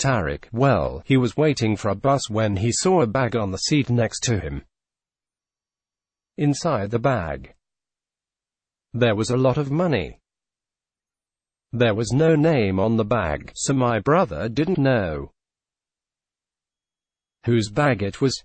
Tarek, well, he was waiting for a bus when he saw a bag on the seat next to him. Inside the bag, there was a lot of money. There was no name on the bag, so my brother didn't know whose bag it was.